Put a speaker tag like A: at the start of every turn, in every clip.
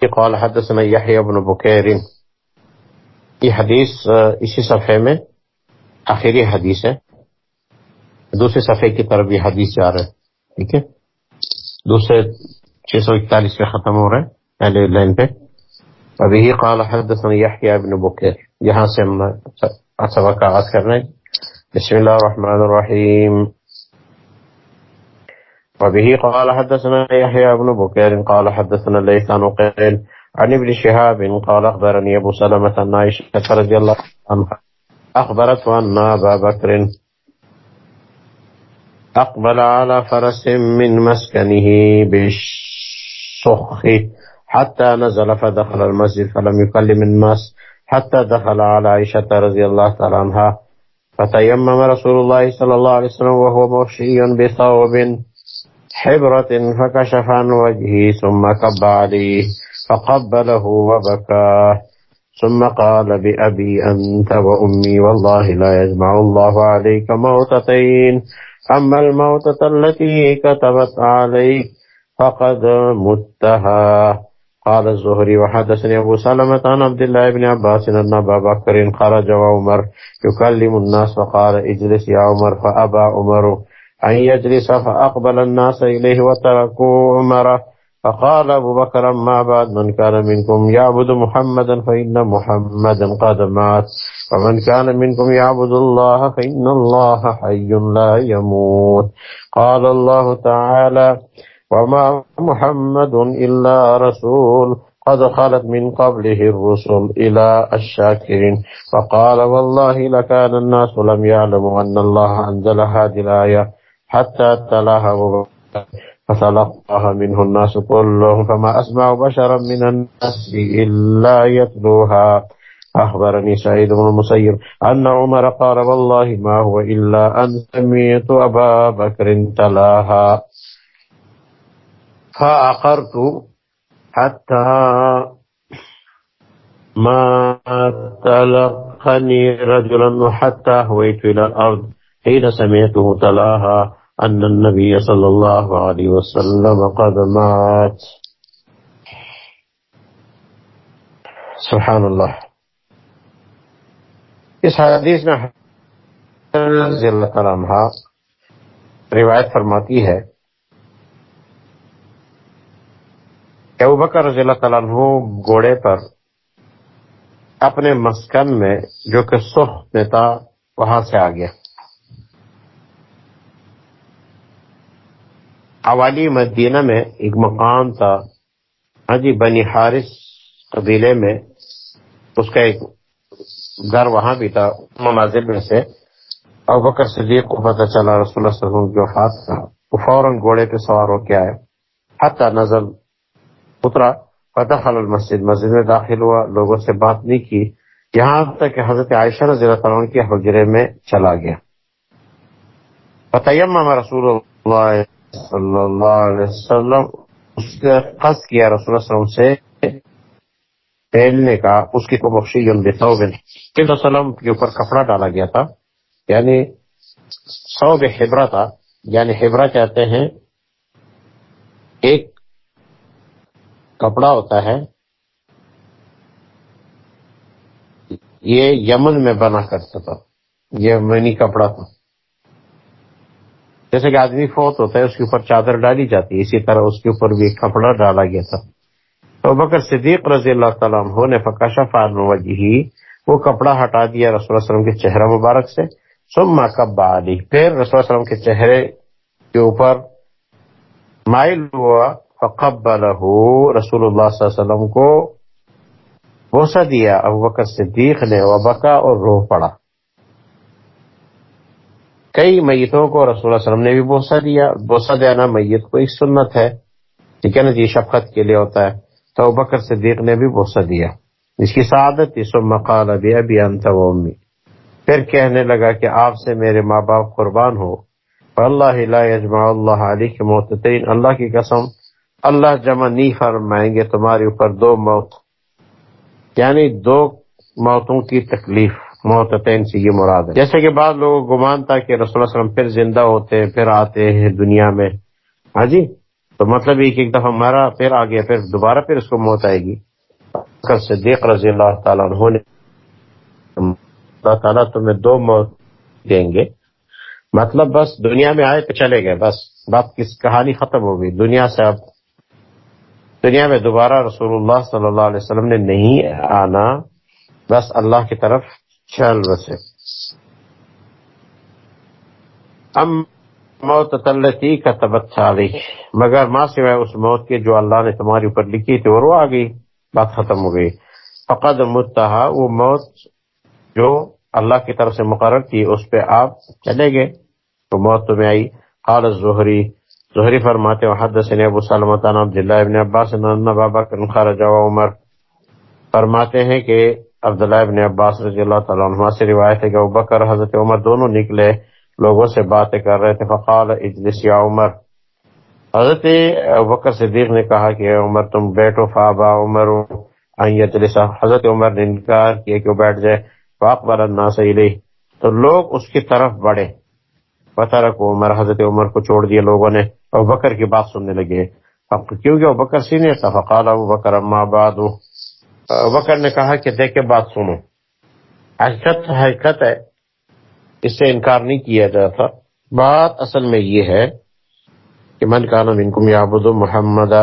A: قال حدثنا يحيى بن بكير. یہ حدیث اسی صفحے میں آخری حدیث ہے۔ دوسرے صفحے کی طرف یہ حدیث جا رہا ہے، ٹھیک ہے۔ دوسرے چھ سو اکتالیس پہ ختم ہو رہا ہے، پہلے لائن پہ۔ ابھی قال حدثنا يحيى بن بكير، یہاں سے ہم سبق کا آغاز کر رہے ہیں۔ بسم الله الرحمن الرحيم وبه قال حدثنا يحيى بن بكير قال حدثنا ليس عن قيل عن ابن شهاب قال أخبرني أبو سلمة أن عائشة رضي الله عنها أخبرت أن أبا بكر أقبل على فرس من مسكنه بالشخ حتى نزل فدخل المسجد فلم يكلم الناس حتى دخل على عائشة رضي الله تعالى عنها فتيمم رسول الله صلى الله عليه وسلم وهو مغشي بثوب حبرة فكشف عن وجهه ثم كب عليه فقبله وبكاه ثم قال بأبي أنت وأمي والله لا يجمع الله عليك موتتين. أما الموتة التي كتبت عليك فقد متها. قال الزهري وحدثني أبو سلمة عن عبد الله بن عباس أن أبا بكر خرج وعمر يكلم الناس فقال اجلس يا عمر فأبى عمر أن يجلس فأقبل الناس إليه وتركوا عمر فقال أبو بكر ما بعد من كان منكم يعبد محمدا فإن محمدا قد مات. ومن كان منكم يعبد الله فإن الله حي لا يموت. قال الله تعالى وما محمد إلا رسول. قد خلت من قبله الرسل إلى الشاكرين. فقال والله لكان الناس لم يعلموا أن الله أنزل هذه الآية. حتى تلاها فتلقاها منه الناس كلهم فما أسمع بشرا من الناس إلا يتلوها. أخبرني سعيد بن المسير أن عمر قال والله ما هو إلا أن سميت أبا بكر تلاها. فأقرت حتى ما تلقني رجلا حتى هويت إلى الأرض. حين سمعته تلاها أن النبي صلى الله عليه وسلم قد مات. سبحان اللہ اس حدیث میں رضی اللہ تعالیٰ عنہ روایت فرماتی ہے کہ ابو بکر رضی اللہ تعالیٰ عنہ گھوڑے پر اپنے مسکن میں جو کہ سخ میں تھا، وہاں سے آ گیا۔ حوالی مدینہ میں ایک مقام تھا۔ ہاں جی بنی حارث قبیلے میں اس کا ایک گھر وہاں بھی تھا مناظر میں سے۔ اور بکر صدیق کو پتہ چلا رسول اللہ صلی اللہ علیہ وسلم کی وفات کا۔ وہ فوراً گھوڑے پہ سوار ہو کے آئے۔ حتی نزل اترا فتح المسجد۔ مسجد میں داخل ہوا، لوگوں سے بات نہیں کی۔ یہاں تک کہ حضرت عائشہ رضی اللہ عنہ کے حجرے میں چلا گیا۔ فتیم رسول اللہ صلی اللہ علیہ وسلم، اس نے قصد کیا رسول اللہ علیہ وسلم سے پھیلنے کا، اس کی تو بخشی یعنی وسلم کے اوپر کپڑا ڈالا گیا تھا یعنی سو ہبرا تھا یعنی ہبرا کہتے ہیں، ایک کپڑا ہوتا ہے، یہ یمن میں بنا کرتا تھا یہ منی کپڑا تھا۔ جیسے کہ آدمی فوت ہوتا ہے، اس کے اوپر چادر ڈالی جاتی ہے، اسی طرح اس کے اوپر بھی ایک کپڑا ڈالا گیا تھا۔ تو بکر صدیق رضی اللہ تعالیٰ عنہ نے فکاشا فارموجی وہ کپڑا ہٹا دیا رسول اللہ وسلم کے چہرہ مبارک سے۔ سما کب علی، پھر رسول اللہ وسلم کے چہرے کے اوپر مائل ہوا فقب رسول اللہ صلی اللہ علیہ وسلم کو بوسا دیا۔ ابو بکر صدیق نے وبکا اور روح پڑا۔ کئی میتوں کو رسول اللہ علیہ وسلم نے بھی بوسا دیا۔ بوسا دینا میت کو ایک سنت ہے۔ ٹھیک ہے نا جی؟ شفقت کے لیے ہوتا ہے۔ تو بکر صدیق نے بھی بوسا دیا۔ اس کی سعادت تھی۔ مقال ابھی ابھی انت و امی۔ پھر کہنے لگا کہ آپ سے میرے ماں باپ قربان ہو۔ اللہ لا یجمع اللہ علی کے موتین اللہ کی قسم، اللہ جمع نہیں فرمائیں گے تمہارے اوپر دو موت یعنی دو موتوں کی تکلیف۔ محتین سے یہ مراد ہے۔ جیسے کہ بعض لوگ گمان تھا کہ رسول اللہ علیہ وسلم پھر زندہ ہوتے ہیں، پھر آتے ہیں دنیا میں۔ ہاں جی؟ تو مطلب یہ کہ ایک دفعہ مرا پھر آ گیا پھر دوبارہ پھر اس کو موت آئے گی۔ صدیق رضی اللہ تعالیٰ عنہ نے اللہ تعالیٰ تمہیں دو موت دیں گے۔ مطلب بس دنیا میں آئے تو چلے گئے، بس۔ بات کس، کہانی ختم ہو گئی۔ دنیا سے اب، دنیا میں دوبارہ رسول اللہ صلی اللہ علیہ وسلم نے نہیں آنا، بس اللہ کی طرف چل بسے ام موت تلتی کا تبت مگر ماں سوائے اس موت کے جو اللہ نے تمہاری اوپر لکھی تھی اور وہ آ گئی۔ بات ختم ہو گئی۔ فقد متحا وہ موت جو اللہ کی طرف سے مقرر تھی اس پہ آپ چلے گئے۔ تو موت تمہیں آئی۔ حال ظہری ظہری فرماتے حدثني ابو سلمۃ عن عبد الله ابن عباس، ان بابا کن خرج عمر۔ فرماتے ہیں کہ عبداللہ ابن عباس رضی اللہ تعالیٰ عنہ سے روایت ہے کہ ابو بکر حضرت عمر دونوں نکلے، لوگوں سے باتیں کر رہے تھے، فقال اجلس یا عمر۔ حضرت بکر صدیق نے کہا کہ عمر، تم بیٹھو، فابا عمر حضرت عمر نے انکار کیا کہ وہ بیٹھ جائے۔ فاقبل الناس الیہ۔ تو لوگ اس کی طرف بڑھے۔ بطرک عمر، حضرت عمر کو چھوڑ دیا لوگوں نے۔ ابو بکر کی بات سننے لگے۔ کیونکہ ابو بکر سینئر تھا، فقال ابو بکر اما بعد۔ ابو بکر نے کہا کہ دیکھ کے بات سنو۔ حقیقت حقیقت ہے، اس سے انکار نہیں کیا جاتا بات اصل میں یہ ہے کہ من کانا منکم یعبد محمد،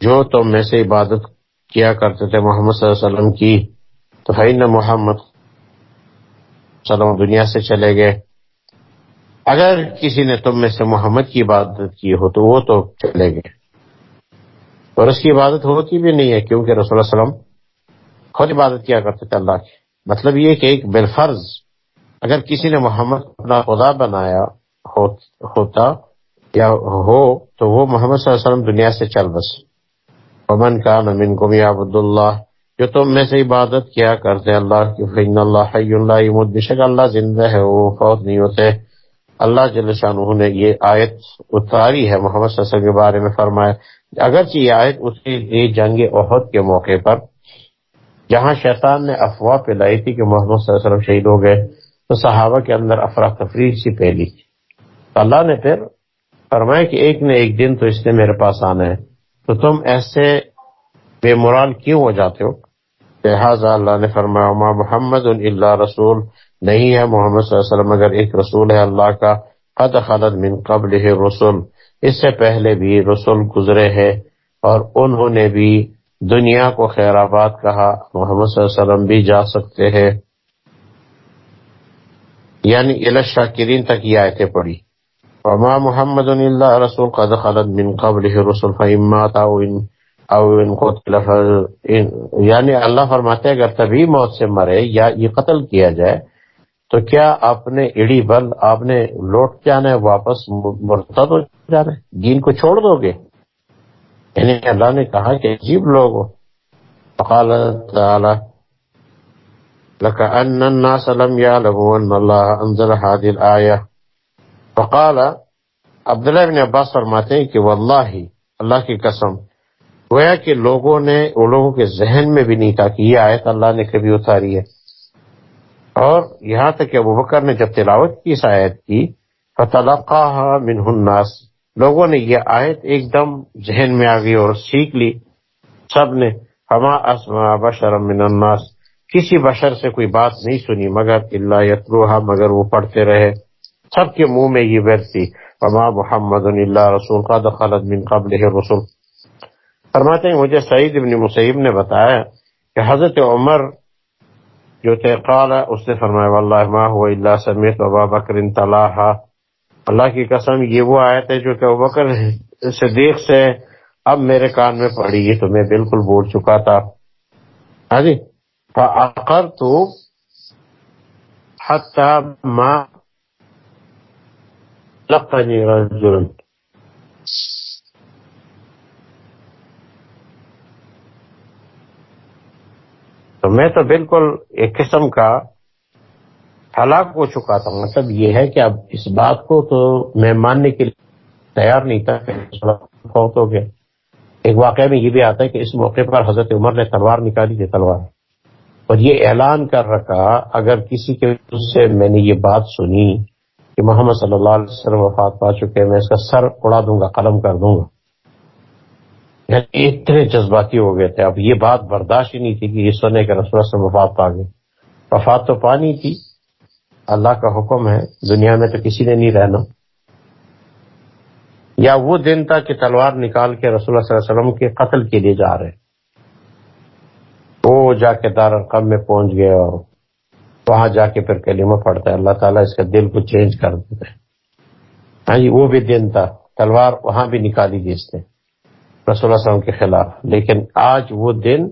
A: جو تم میں سے عبادت کیا کرتے تھے محمد صلی اللہ علیہ وسلم کی، تو فین محمد صلی اللہ دنیا سے چلے گئے۔ اگر کسی نے تم میں سے محمد کی عبادت کی ہو تو وہ تو چلے گئے۔ اور اس کی عبادت ہوتی بھی نہیں ہے، کیونکہ رسول اللہ علیہ وسلم خود عبادت کیا کرتے تھے اللہ کی۔ مطلب یہ کہ ایک بالفرض اگر کسی نے محمد اپنا خدا بنایا ہوتا یا ہو، تو وہ محمد صلی اللہ علیہ وسلم دنیا سے چل بس۔ امن کا نمین کو عبد اللہ، جو تم میں سے عبادت کیا کرتے اللہ کی فین اللہ اللہ بشک اللہ زندہ ہے، وہ فوت نہیں ہوتے۔ اللہ جل شاہ نے یہ آیت اتاری ہے، محمد صلی اللہ علیہ وسلم کے بارے میں فرمایا۔ اگرچہ یہ آیت اتری تھی جنگ عہد کے موقع پر جہاں شیطان نے افواہ پلائی تھی کہ محمد صلی اللہ علیہ وسلم شہید ہو گئے، تو صحابہ کے اندر افراتفری سی پھیلی۔ اللہ نے پھر فرمایا کہ ایک نہ ایک دن تو اس نے میرے پاس آنا ہے۔ تو تم ایسے بے مرال کیوں ہو جاتے ہو؟ لہٰذا اللہ نے فرمایا محمد اللہ رسول نہیں ہے محمد صلی اللہ علیہ وسلم اگر ایک رسول ہے اللہ کا۔ قد خلد من قبل رسول اس سے پہلے بھی رسول گزرے ہیں اور انہوں نے بھی دنیا کو خیر آباد کہا، محمد صلی اللہ علیہ وسلم بھی جا سکتے ہیں۔ یعنی شاکرین تک یہ آیتیں پڑی وما محمد اللہ رسول قد خلد من قبل رسول فہمات او ان کو یعنی اللہ فرماتے اگر تبھی موت سے مرے یا یہ قتل کیا جائے، تو کیا آپ نے اڑی بل، آپ نے لوٹ کے آنا ہے، واپس مرتد ہو جانا ہے؟ دین کو چھوڑ دو گے؟ یعنی اللہ نے کہا کہ عجیب لوگ فقال تعالی لكأن الناس لم يعلموا أن الله أنزل هذه الآية فقال، عبداللہ بن عباس فرماتے ہیں کہ واللہ، اللہ کی قسم، گویا کہ لوگوں نے ان لوگوں کے ذہن میں بھی نہیں تھا کہ یہ آیت اللہ نے کبھی اتاری ہے۔ اور یہاں تک کہ ابو بکر نے جب تلاوت کی اس آیت کی، فتلقاها منه الناس۔ لوگوں نے یہ آیت ایک دم ذہن میں آ گئی اور سیکھ لی۔ سب نے ہما اسما بشر من الناس۔ کسی بشر سے کوئی بات نہیں سنی، مگر اللہ یتلوها مگر وہ پڑھتے رہے۔ سب کے منہ میں یہ ورد تھی۔ وما محمد اللہ رسول، قد خلد من قبل رسول فرماتے ہیں، مجھے سعید ابن مسیب نے بتایا کہ حضرت عمر جو تھے، قال، اس نے فرمایا، واللہ ما ہوا الا سمیت ابا بکر طلاحا اللہ کی قسم، یہ وہ آیت ہے جو کہ بکر صدیق سے اب میرے کان میں پڑی ہے، تو میں بالکل بول چکا تھا۔ ہاں جی؟ فعقرت حتى ما رجل تو میں تو بالکل ایک قسم کا ہلاک ہو چکا تھا۔ مطلب یہ ہے کہ اب اس بات کو تو میں ماننے کے لیے تیار نہیں تھا فوت ہو گیا ایک واقعہ میں یہ بھی آتا ہے کہ اس موقع پر حضرت عمر نے تلوار نکالی تھی تلوار۔ اور یہ اعلان کر رکھا، اگر کسی کے سے میں نے یہ بات سنی کہ محمد صلی اللہ علیہ وسلم وفات پا چکے میں اس کا سر اڑا دوں گا، قلم کر دوں گا۔ یعنی اتنے جذباتی ہو گئے تھے۔ اب یہ بات برداشت ہی نہیں تھی کہ یہ سونے کے رسول سے وفات پا گئے۔ وفات تو پانی تھی۔ اللہ کا حکم ہے، دنیا میں تو کسی نے نہیں رہنا۔ یا وہ دن تھا کہ تلوار نکال کے رسول اللہ صلی اللہ علیہ وسلم کے قتل کے لیے جا رہے۔ وہ جا کے دار القم میں پہنچ گئے اور وہاں جا کے پھر کلمہ پڑتا ہے۔ اللہ تعالیٰ اس کا دل کو چینج کر دیتے ہاں جی وہ بھی دن تھا۔ تلوار وہاں بھی نکالی گئی اس نے رسول اللہ علیہ وسلم کے خلاف۔ لیکن آج وہ دن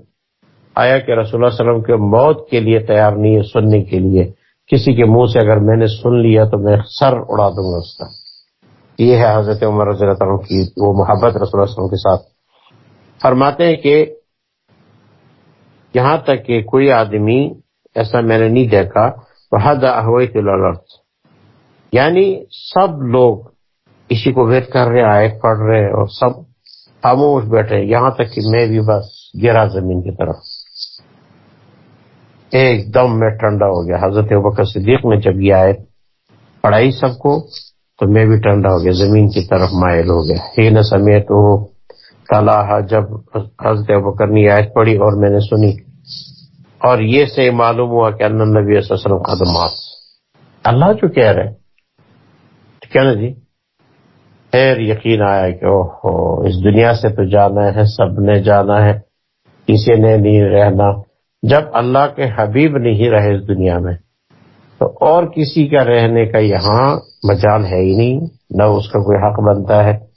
A: آیا کہ رسول اللہ علیہ وسلم کے موت کے لیے تیار نہیں ہے، سننے کے لیے۔ کسی کے منہ سے اگر میں نے سن لیا تو میں سر اڑا دوں گا اس کا یہ ہے حضرت عمر رضی اللہ عنہ کی وہ محبت رسول اللہ علیہ وسلم کے ساتھ۔ فرماتے ہیں کہ یہاں تک کہ کوئی آدمی ایسا میں نے نہیں دیکھا حد الرت یعنی سب لوگ اسی کو ویٹ کر رہے آئے پڑھ رہے اور سب خاموش بیٹھے۔ یہاں تک کہ میں بھی بس گرا زمین کی طرف۔ ایک دم میں ٹھنڈا ہو گیا۔ حضرت بکر صدیق میں جب یہ آئے پڑھائی سب کو، تو میں بھی ٹھنڈا ہو گیا، زمین کی طرف مائل ہو گیا۔ ہی نہ سمیت ہو کلا جب حضرت بکر نے آیت پڑھی اور میں نے سنی۔ اور یہ سے معلوم ہوا کہ اللہ نبی صلی اللہ علیہ وسلم خدمات اللہ جو کہہ رہے کیا نا جی؟ خیر، یقین آیا کہ اوہو، اس دنیا سے تو جانا ہے، سب نے جانا ہے، کسی نے نہیں رہنا۔ جب اللہ کے حبیب نہیں رہے اس دنیا میں، تو اور کسی کا رہنے کا یہاں مجال ہے ہی نہیں، نہ اس کا کوئی حق بنتا ہے۔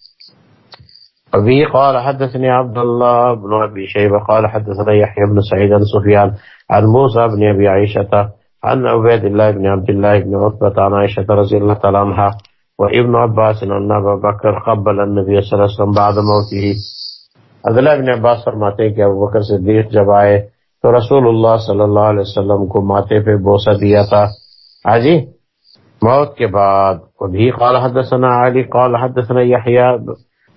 A: ابھی قال حدثني عبد الله بن ابي شيبه قال حدثنا يحيى بن سعيد بن سفيان عن موسى بن ابي عائشه عن عبيد الله بن عبد الله بن عتبة عن عائشه رضي الله تعالى عنها وابن عباس ان ابا بکر قبل النبي صلی اللہ علیہ وسلم بعد موته۔ عبداللہ ابن عباس فرماتے ہیں کہ ابو بکر صدیق جب آئے تو رسول اللہ صلی اللہ علیہ وسلم کو ماتے پہ بوسہ دیا تھا۔ ہاں جی موت کے بعد وبھی قال حدثنا علی، قال حدثنا یحییٰ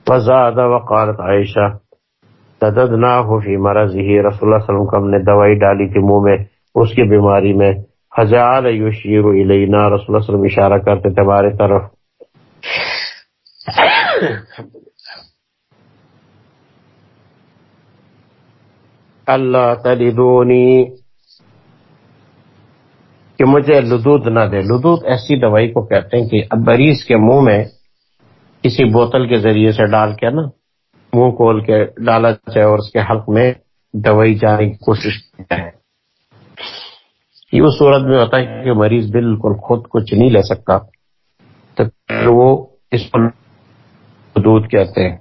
A: وزاد وقالت عائشہ۔ تددناہ فی مرضه رسول اللہ صلی اللہ علیہ وسلم کو ہم نے دوائی ڈالی تھی منہ میں، اس کی بیماری میں۔ حجال یشیر الینا، رسول اللہ صلی اللہ علیہ وسلم اشارہ کرتے تھے ہمارے طرف۔ اللہ تلدونی کہ مجھے لدود نہ دے. لدود ایسی دوائی کو کہتے ہیں کہ مریض کے منہ میں کسی بوتل کے ذریعے سے ڈال کے نا، منہ کھول کے ڈالا جائے اور اس کے حلق میں دوائی جانے کی کوشش کی جائے۔ یہ اس صورت میں ہوتا ہے کہ مریض بالکل خود کچھ نہیں لے سکتا۔ تو پھر وہ اس کو دودھ کہتے ہیں۔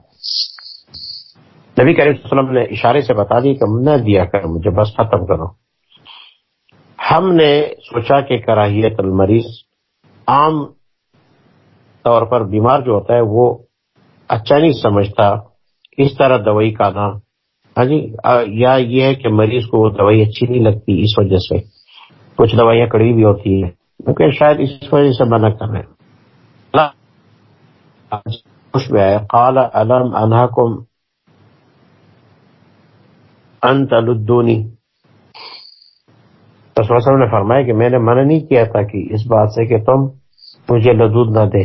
A: نبی کریم صلی اللہ علیہ وسلم نے اشارے سے بتا دی کہ نہ دیا کر مجھے، بس ختم کرو۔ ہم نے سوچا کہ کراہیت المریض عام طور پر بیمار جو ہوتا ہے، وہ اچھا نہیں سمجھتا اس طرح دوائی کا نا ہاں جی یا یہ ہے کہ مریض کو وہ دوائی اچھی نہیں لگتی اس وجہ سے۔ کچھ دوائیاں کڑی بھی ہوتی ہیں۔ کیونکہ شاید اس وجہ سے منع کر رہے خوش میں آئے قال علم انہاکم انت لدونی۔ رسول اللہ نے فرمایا کہ میں نے منع نہیں کیا تھا کہ اس بات سے کہ تم مجھے لدود نہ دے۔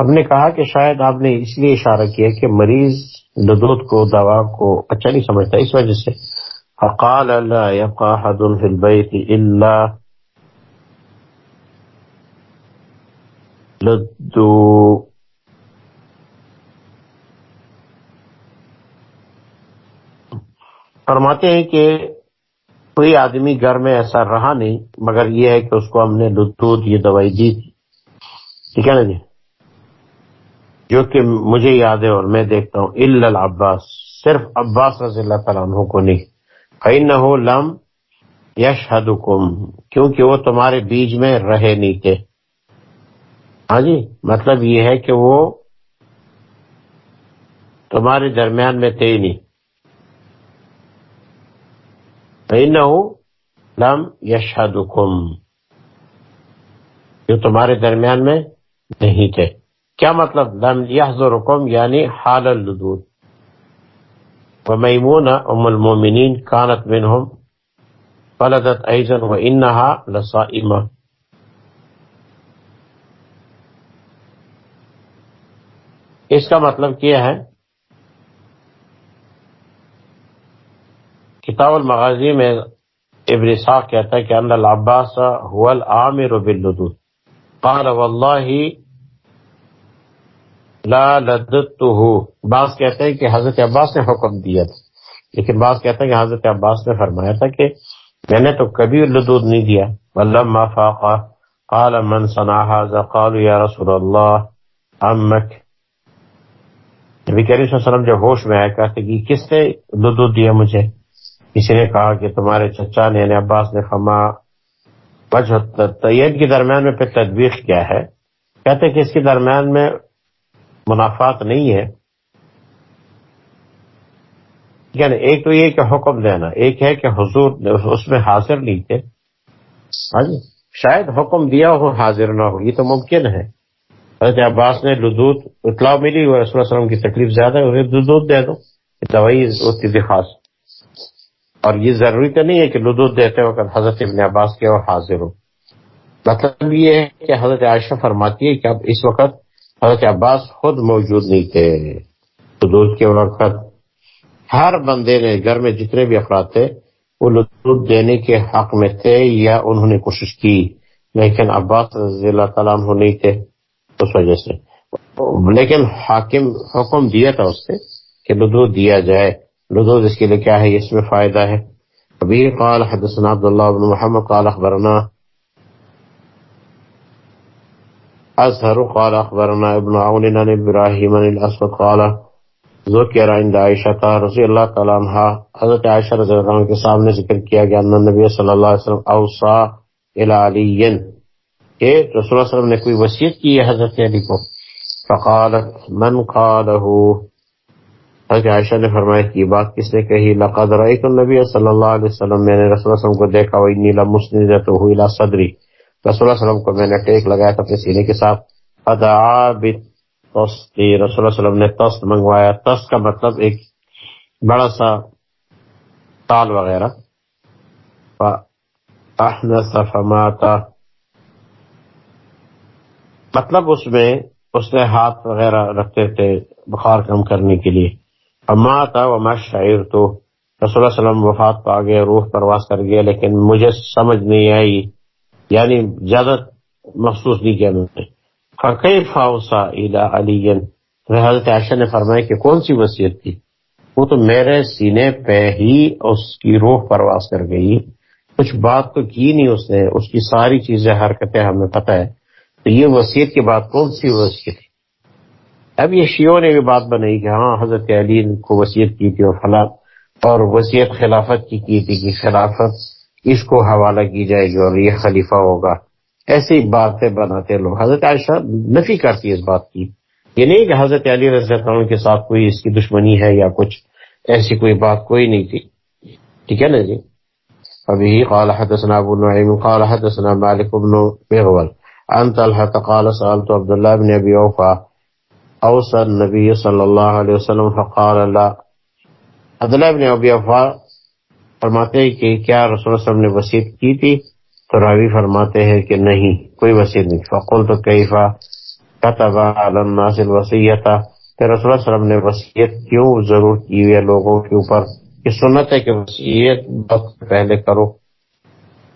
A: ہم نے کہا کہ شاید آپ نے اس لیے اشارہ کیا کہ مریض لدود کو، دوا کو اچھا نہیں سمجھتا۔ اس وجہ سے فقال لا يبقى احد في البيت الا لدو۔ فرماتے ہیں کہ کوئی آدمی گھر میں ایسا رہا نہیں، مگر یہ ہے کہ اس کو ہم نے دودھ، یہ دوائی دی تھی۔ ٹھیک ہے نا جی؟ جو کہ مجھے یاد ہے اور میں دیکھتا ہوں۔ العباس، صرف عباس رضی اللہ تعالیٰ عنہ کو نہیں۔ کئی نہ ہو لم یش کیونکہ وہ تمہارے بیچ میں رہے نہیں تھے۔ ہاں جی مطلب یہ ہے کہ وہ تمہارے درمیان میں تھے ہی نہیں۔ لم یشہدکم جو تمہارے درمیان میں نہیں تھے۔ کیا مطلب؟ لم یحضرکم یعنی حال اللدود ومیمون ام المومنین کانت منہم فلدت ایزن و انہا لصائمہ اس کا مطلب کیا ہے؟ کتاب المغازی میں ابن صاحب کہتا ہے کہ ان العباس هو العامر باللدود. قال والله لا لددته. بعض کہتے ہیں کہ حضرت عباس نے حکم دیا تھا. لیکن بعض کہتے ہیں کہ حضرت عباس نے فرمایا تھا کہ میں نے تو کبھی لدود نہیں دیا. ولما فاق قال من صنع هذا قالوا يا رسول الله. عمك. نبی کریم صلی اللہ علیہ وسلم جب ہوش میں آیا کہتے کہ کس نے لدود دیا مجھے؟ کسی نے کہا کہ تمہارے چچا نے یعنی عباس نے فما طیب کے درمیان میں پھر تدبیق کیا ہے۔ کہتے کہ اس کے درمیان میں منافعات نہیں ہے۔ یعنی ایک تو یہ کہ حکم دینا، ایک ہے کہ حضور اس میں حاضر نہیں تھے۔ ہاں جی شاید حکم دیا ہو، حاضر نہ ہو، یہ تو ممکن ہے۔ حضرت عباس نے لدود اطلاع ملی رسول اللہ علیہ وسلم کی تکلیف زیادہ ہے، انہیں لدود دے دو۔ دوائی ہوتی تھی خاص۔ اور یہ ضروری تو نہیں ہے کہ لدود دیتے وقت حضرت ابن عباس کے اور حاضر ہو مطلب یہ ہے کہ حضرت عائشہ فرماتی ہے کہ اب اس وقت حضرت عباس خود موجود نہیں تھے۔ لدود کے وقت ہر بندے نے گھر میں جتنے بھی افراد تھے، وہ لدود دینے کے حق میں تھے یا انہوں نے کوشش کی، لیکن عباس رضی اللہ تعالیٰ عنہ نہیں تھے اس وجہ سے۔ لیکن حاکم حکم دیا تھا اس سے کہ لدود دیا جائے۔ لدود اس کے لیے کیا ہے؟ اس میں فائدہ ہے۔ ابھی قال، حدثنا عبداللہ بن محمد قال، اخبرنا ازہر قال، اخبرنا ابن عون عن ابراہیم عن الاسود قال، ذکر عند عائشہ رضی اللہ تعالیٰ عنہ حضرت عائشہ رضی اللہ عنہ کے سامنے ذکر کیا گیا ان نبی صلی اللہ علیہ وسلم اوصا الى علی کہ رسول اللہ علیہ وسلم نے کوئی وصیت کی ہے حضرت علی کو؟ فقالت، من قاله؟ حضرت عائشہ نے فرمایا کہ بات کس نے کہی؟ لقد رأيت النبي صلی اللہ علیہ وسلم، میں نے رسول اللہ علیہ وسلم کو دیکھا وانی لمسندته الى صدری۔ رسول اللہ علیہ وسلم کو میں نے ٹیک لگایا تھا اپنے سینے کے ساتھ۔ فدعا تستی رسول اللہ علیہ وسلم نے تست منگوایا۔ تست کا مطلب ایک بڑا سا تال وغیرہ۔ فماتا مطلب اس میں اس نے ہاتھ وغیرہ رکھتے تھے بخار کم کرنے کے لیے۔ اما تھا وما شاعر تو رسول اللہ علیہ وسلم وفات پا گئے، روح پرواز کر گیا لیکن مجھے سمجھ نہیں آئی۔ یعنی زیادہ محسوس نہیں کیا میں نے۔ فقی فاؤسا علی حضرت عائشہ نے فرمایا کہ کون سی وصیت تھی؟ وہ تو میرے سینے پہ ہی اس کی روح پرواز کر گئی۔ کچھ بات تو کی نہیں اس نے، اس کی ساری چیزیں، حرکتیں ہمیں پتہ ہے۔ تو یہ وصیت کے بعد کون سی وصیت تھی؟ اب یہ شیعوں نے بھی بات بنائی کہ ہاں حضرت علی کو وصیت کی تھی اور فلاں، اور وصیت خلافت کی کی تھی کہ خلافت اس کو حوالہ کی جائے گی اور یہ خلیفہ ہوگا۔ ایسی باتیں بناتے لوگ۔ حضرت عائشہ نفی کرتی ہے اس بات کی۔ یہ نہیں کہ حضرت علی رضی اللہ عنہ کے ساتھ کوئی اس کی دشمنی ہے یا کچھ ایسی کوئی بات کوئی نہیں تھی۔ ٹھیک ہے نا جی؟ ابھی قال حدثنا ابو نعیم، قال حدثنا مالک بن بغول ان طلحة قال سألت عبد الله بن ابي اوفا اوصى النبي صلى الله عليه وسلم فقال لا. عبداللہ بن ابی اوفا فرماتے ہیں کہ کیا رسول اللہ علیہ وسلم نے وصیت کی تھی؟ تو راوی فرماتے ہیں کہ نہیں، کوئی وسیع نہیں۔ فقول تو کیفا کتب الناس الوسیت کہ رسول اللہ وسلم نے وسیعت کیوں ضرور کی ہوئی ہے لوگوں کے اوپر؟ کہ سنت ہے کہ وسیعت وقت پہلے کرو۔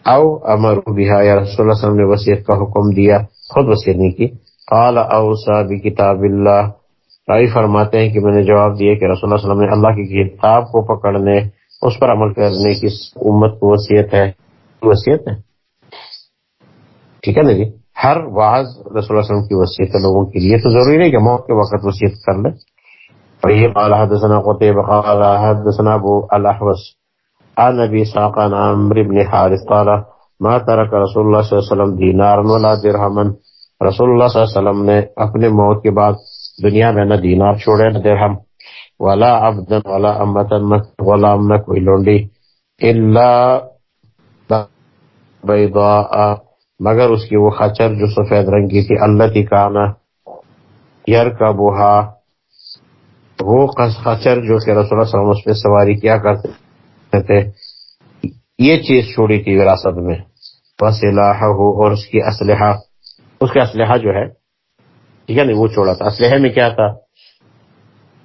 A: او امر بها یا رسول اللہ وسلم نے وسیعت کا حکم دیا، خود وسیعت نہیں کی۔ قال اوصى بکتاب اللہ راوی فرماتے ہیں کہ میں نے جواب دیا کہ رسول اللہ صلی اللہ علیہ وسلم نے اللہ کی کتاب کو پکڑنے، اس پر عمل کرنے کی امت کو وسیعت ہے۔ وسیعت ہے؟ ٹھیک ہے نا جی؟ ہر واض رسول اللہ علیہ وسلم کی وصیت ہے لوگوں کے لیے تو ضروری نہیں کہ موت کے وقت وصیت کر لیں وہی قال حدثنا قتيبة، قال حدثنا ابو الاحوص عن ابي ساق عن عمرو بن حارث، قال ما ترك رسول الله صلى الله عليه وسلم دينارا ولا درهما رسول اللہ صلی اللہ علیہ وسلم نے اپنے موت کے بعد دنیا میں نہ دینار چھوڑے، نہ درہم، ولا عبدا ولا امتا ولا امنا کوئی لونڈی، الا بیضاء مگر اس کی وہ خچر جو سفید رنگ کی تھی اللہ تی کانا یر کا بوہا وہ خچر جو کہ رسول اللہ صلی اللہ علیہ وسلم اس پہ سواری کیا کرتے تھے، یہ چیز چھوڑی تھی وراثت میں بس ہو اور اس کی اسلحہ۔ اس کا اسلحہ جو ہے، ٹھیک ہے نہیں وہ چھوڑا تھا۔ اسلحے میں کیا تھا؟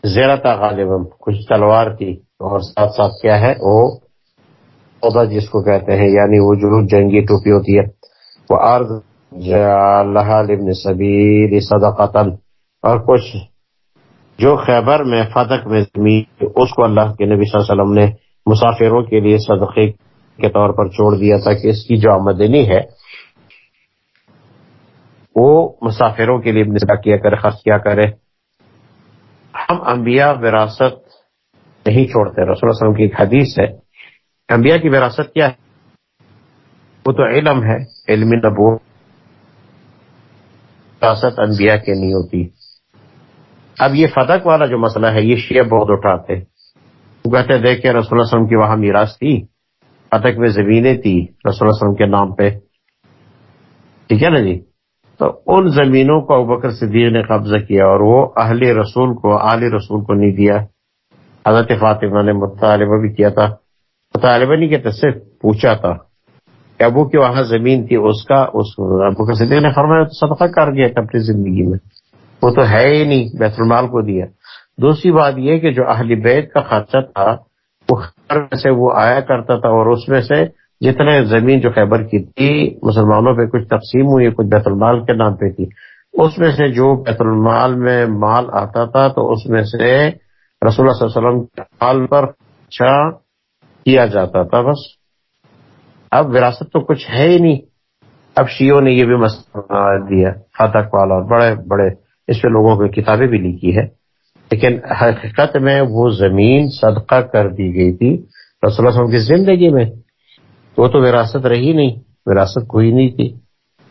A: زیرہ تھا غالباً کچھ تلوار تھی اور ساتھ ساتھ کیا ہے، وہ پودا جس کو کہتے ہیں یعنی وہ جو جنگی ٹوپی ہوتی ہے، وہ عرض ابن سبیر صدقتا۔ اور کچھ جو خیبر میں فتح میں زمین، اس کو اللہ کے نبی صلی اللہ علیہ وسلم نے مسافروں کے لیے صدقے کے طور پر چھوڑ دیا تھا کہ اس کی جو آمدنی ہے وہ مسافروں کے لیے کیا کرے، خرچ کیا کرے۔ ہم انبیاء وراثت نہیں چھوڑتے۔ رسول اللہ علیہ وسلم کی ایک حدیث ہے۔ انبیاء کی وراثت کیا ہے؟ وہ تو علم ہے، علم نبو وراثت انبیاء کے نہیں ہوتی۔ اب یہ فتح والا جو مسئلہ ہے، یہ شیعہ بہت اٹھاتے۔ وہ کہتے، دیکھ کے رسول اللہ علیہ وسلم کی وہاں میراث تھی۔ فتح میں زمینیں تھی رسول اللہ علیہ وسلم کے نام پہ۔ ٹھیک ہے نا جی؟ تو ان زمینوں کو ابکر صدیق نے قبضہ کیا اور وہ اہل رسول کو آل رسول کو نہیں دیا۔ حضرت فاطمہ نے مطالبہ بھی کیا تھا۔ مطالبہ نہیں کہتے صرف پوچھا تھا کہ ابو کی وہاں زمین تھی؟ اس کا، اس ابو صدیق نے فرمایا تو صدقہ کر گیا اپنی زندگی میں۔ وہ تو ہے ہی نہیں، بیت المال کو دیا۔ دوسری بات یہ کہ جو اہل بیت کا خرچہ تھا، وہ سے وہ آیا کرتا تھا اور اس میں سے جتنے زمین جو خیبر کی تھی، مسلمانوں پہ کچھ تقسیم ہوئی، کچھ بیت المال کے نام پہ تھی اس میں سے جو بیت المال میں مال آتا تھا، تو اس میں سے رسول اللہ صلی اللہ علیہ وسلم کے مال پر اچھا کیا جاتا تھا بس۔ اب وراثت تو کچھ ہے ہی نہیں۔ اب شیوں نے یہ بھی مسئلہ دیا فتح والا اور بڑے بڑے، اس پہ لوگوں کی کتابیں بھی لکھی ہے لیکن حقیقت میں وہ زمین صدقہ کر دی گئی تھی رسول اللہ علیہ وسلم کی زندگی میں۔ وہ تو وراثت رہی نہیں، وراثت کوئی نہیں تھی۔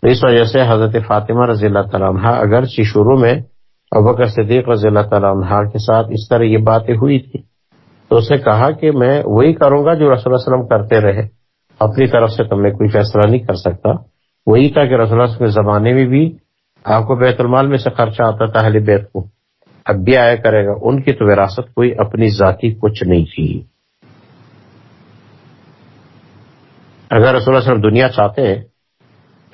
A: اس وجہ سے حضرت فاطمہ رضی اللہ تعالیٰ عنہ اگرچہ شروع میں ابکر صدیق رضی اللہ تعالیٰ عنہ کے ساتھ اس طرح یہ باتیں ہوئی تھی۔ تو اسے کہا کہ میں وہی کروں گا جو رسول اللہ علیہ وسلم کرتے رہے۔ اپنی طرف سے تم میں کوئی فیصلہ نہیں کر سکتا۔ وہی تھا کہ رسول اللہ کے زمانے میں بھی آپ کو بیت المال میں سے خرچہ آتا تھا اہل بیت کو۔ اب بھی آیا کرے گا، ان کی تو وراثت کوئی اپنی ذاتی کچھ نہیں تھی۔ اگر رسول اللہ علیہ وسلم دنیا چاہتے ہیں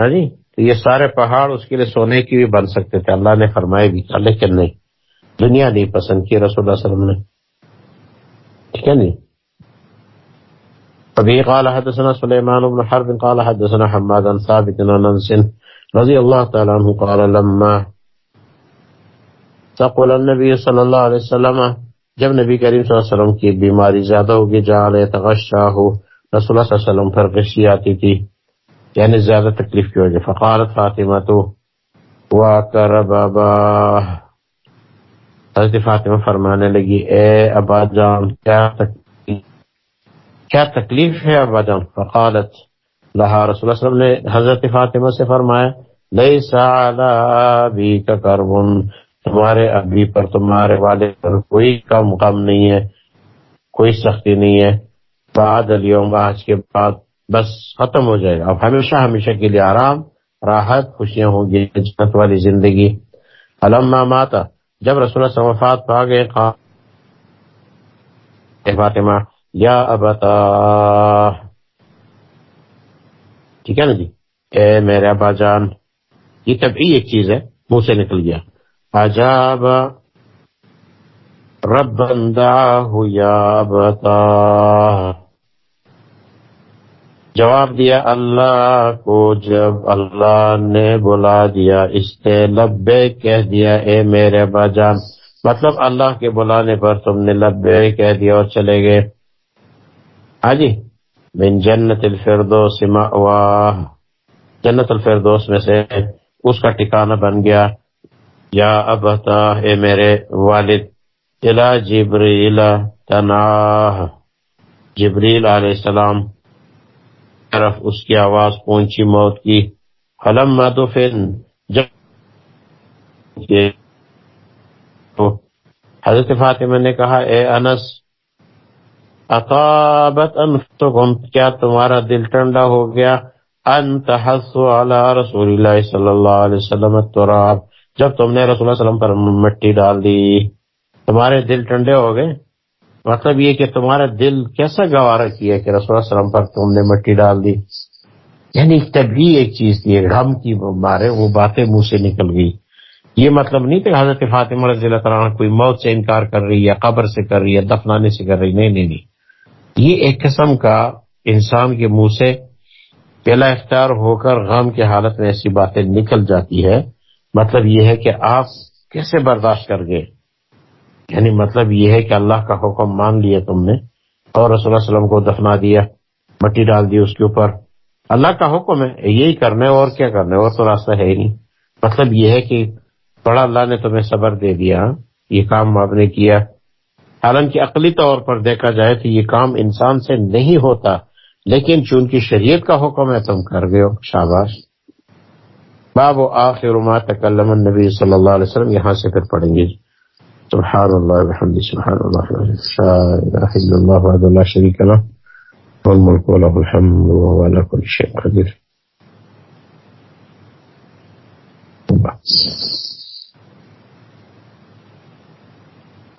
A: ہاں جی؟ تو یہ سارے پہاڑ اس کے لیے سونے کی بھی بن سکتے تھے۔ اللہ نے فرمائے بھی تھا، لیکن نہیں، دنیا نہیں پسند کی رسول اللہ علیہ وسلم نے۔ ٹھیک ہے جی؟ نہیں ابھی قال حدثنا سليمان بن حرب، قال حدثنا حماد بن ثابت بن انس رضي الله تعالى عنه قال لما تقول النبي صلى الله عليه وسلم، جب نبی کریم صلی اللہ علیہ وسلم کی بیماری زیادہ ہوگی، جعل يتغشاه رسول اللہ صلی اللہ علیہ وسلم پر غشی آتی تھی یعنی زیادہ تکلیف کی وجہ۔ فقالت فاطمہ تو وَاكَرَ بابا حضرت فاطمہ فرمانے لگی، اے ابا جان، کیا تکلیف کیا تکلیف ہے ابا جان؟ فقالت، لہا رسول اللہ صلی اللہ علیہ وسلم نے حضرت فاطمہ سے فرمایا لیس علی ابی کا کربن تمہارے ابی پر تمہارے والد پر کوئی کم غم نہیں ہے، کوئی سختی نہیں ہے۔ بعد اليوم، آج کے بعد بس ختم ہو جائے گا۔ اب ہمیشہ ہمیشہ کے لیے آرام، راحت، خوشیاں ہوں گی، جنت والی زندگی۔ علما ماتا جب رسول اللہ وفات پا گئے فاطمہ، یا ابتا۔ ٹھیک ہے نا جی؟ اے میرے ابا جان، یہ تبھی ایک چیز ہے، منہ سے نکل گیا۔ عجاب رب دعاه یا بتا جواب دیا، اللہ کو جب اللہ نے بلا دیا، اس نے لبے کہہ دیا، اے میرے باجان مطلب اللہ کے بلانے پر تم نے لبے کہہ دیا اور چلے گئے۔ ہاں جی من جنت الفردوس مأواہ جنت الفردوس میں سے اس کا ٹھکانہ بن گیا۔ یا ابتا اے میرے والد الى جبریل تناہ جبریل علیہ السلام طرف اس کی آواز پہنچی موت کی. حلم مدفن جب حضرت فاطمہ نے کہا، اے انس، اطابت انفتکم، کیا تمہارا دل ٹنڈا ہو گیا؟ ان تحسو علی رسول اللہ صلی اللہ علیہ وسلم التراب جب تم نے رسول اللہ علیہ وسلم پر مٹی ڈال دی۔ تمہارے دل ٹنڈے ہو گئے۔ مطلب یہ کہ تمہارا دل کیسا گوارا کیا کہ رسول اللہ وسلم پر تم نے مٹی ڈال دی۔ یعنی تبھی ایک چیز تھی غم کی بارے وہ باتیں منہ سے نکل گئی۔ یہ مطلب نہیں کہ حضرت فاطمہ رضی اللہ تعالیٰ کوئی موت سے انکار کر رہی ہے قبر سے کر رہی ہے دفنانے سے کر رہی۔ نہیں نہیں نہیں۔ یہ ایک قسم کا انسان کے منہ سے پہلا اختیار ہو کر غم کی حالت میں ایسی باتیں نکل جاتی ہے۔ مطلب یہ ہے کہ آپ کیسے برداشت کر گئے؟ یعنی مطلب یہ ہے کہ اللہ کا حکم مان لیا تم نے اور رسول اللہ علیہ وسلم کو دفنا دیا، مٹی ڈال دی اس کے اوپر۔ اللہ کا حکم ہے، یہی کرنا ہے اور کیا کرنا ہے؟ اور تو راستہ ہے ہی نہیں۔ مطلب یہ ہے کہ بڑا اللہ نے تمہیں صبر دے دیا، یہ کام آپ نے کیا۔ حالانکہ عقلی طور پر دیکھا جائے تو یہ کام انسان سے نہیں ہوتا، لیکن چونکہ شریعت کا حکم ہے، تم کر گئے ہو، شاباش۔ باب و آخر ما تکلم النبی صلی اللہ علیہ وسلم، یہاں سے پھر پڑھیں گے۔ سبحان الله وبحمده سبحان الله العظيم لا إله الله وحده لا شريك له له وله الحمد وهو على كل شيء قدير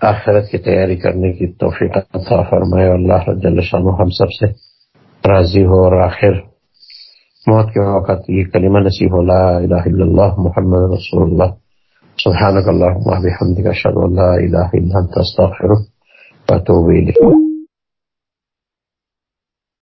A: آخرت کی تیاری کرنے کی توفیق عطا فرمائے اللہ جل شانو ہم سب سے راضی ہو اور آخر آخر موت کے وقت یہ کلمہ نصیب ہو لا الہ الا اللہ محمد رسول اللہ سبحانک اللہم و بحمدک اشہد ان لا الہ